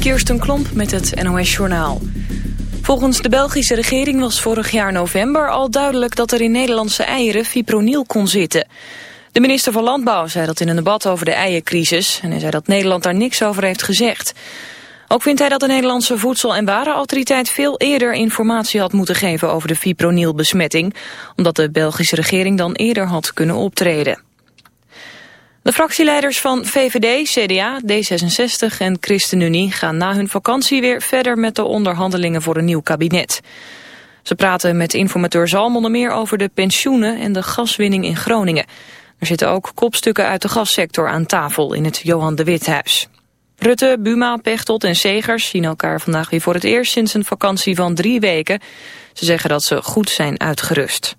Kirsten Klomp met het NOS-journaal. Volgens de Belgische regering was vorig jaar november al duidelijk... dat er in Nederlandse eieren fipronil kon zitten. De minister van Landbouw zei dat in een debat over de eiercrisis... en hij zei dat Nederland daar niks over heeft gezegd. Ook vindt hij dat de Nederlandse Voedsel- en Warenautoriteit... veel eerder informatie had moeten geven over de fipronil-besmetting... omdat de Belgische regering dan eerder had kunnen optreden. De fractieleiders van VVD, CDA, D66 en ChristenUnie gaan na hun vakantie weer verder met de onderhandelingen voor een nieuw kabinet. Ze praten met informateur Zalm onder meer over de pensioenen en de gaswinning in Groningen. Er zitten ook kopstukken uit de gassector aan tafel in het Johan de Withuis. Rutte, Buma, Pechtold en Segers zien elkaar vandaag weer voor het eerst sinds een vakantie van drie weken. Ze zeggen dat ze goed zijn uitgerust.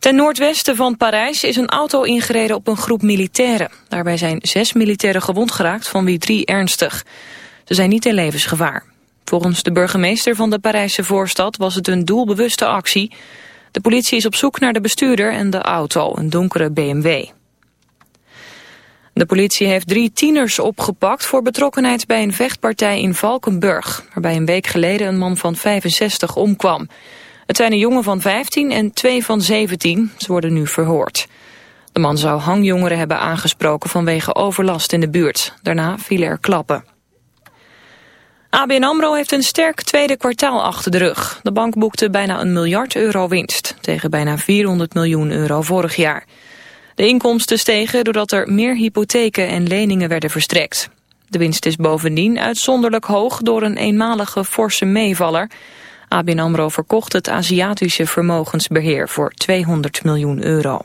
Ten noordwesten van Parijs is een auto ingereden op een groep militairen. Daarbij zijn zes militairen gewond geraakt, van wie drie ernstig. Ze zijn niet in levensgevaar. Volgens de burgemeester van de Parijse voorstad was het een doelbewuste actie. De politie is op zoek naar de bestuurder en de auto, een donkere BMW. De politie heeft drie tieners opgepakt voor betrokkenheid bij een vechtpartij in Valkenburg, waarbij een week geleden een man van 65 omkwam. Het zijn een jongen van 15 en twee van 17. Ze worden nu verhoord. De man zou hangjongeren hebben aangesproken vanwege overlast in de buurt. Daarna vielen er klappen. ABN AMRO heeft een sterk tweede kwartaal achter de rug. De bank boekte bijna een miljard euro winst, tegen bijna 400 miljoen euro vorig jaar. De inkomsten stegen doordat er meer hypotheken en leningen werden verstrekt. De winst is bovendien uitzonderlijk hoog door een eenmalige forse meevaller. ABN AMRO verkocht het Aziatische vermogensbeheer voor 200 miljoen euro.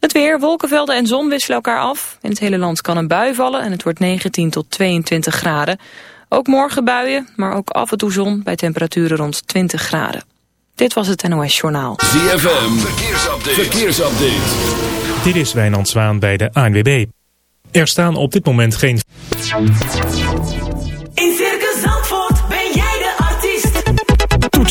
Het weer, wolkenvelden en zon wisselen elkaar af. In het hele land kan een bui vallen en het wordt 19 tot 22 graden. Ook morgen buien, maar ook af en toe zon bij temperaturen rond 20 graden. Dit was het NOS Journaal. ZFM, verkeersupdate. verkeersupdate. Dit is Wijnand Zwaan bij de ANWB. Er staan op dit moment geen...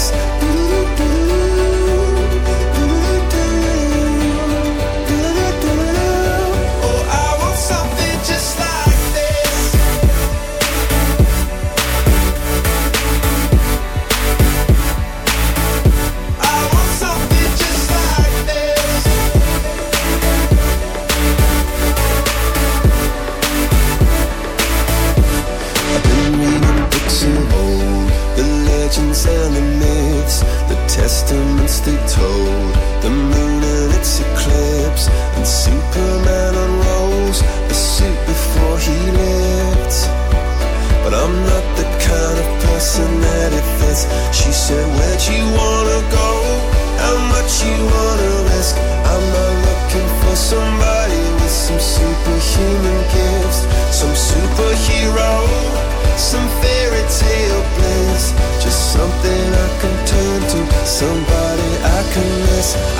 this. somebody I can miss.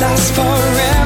last forever.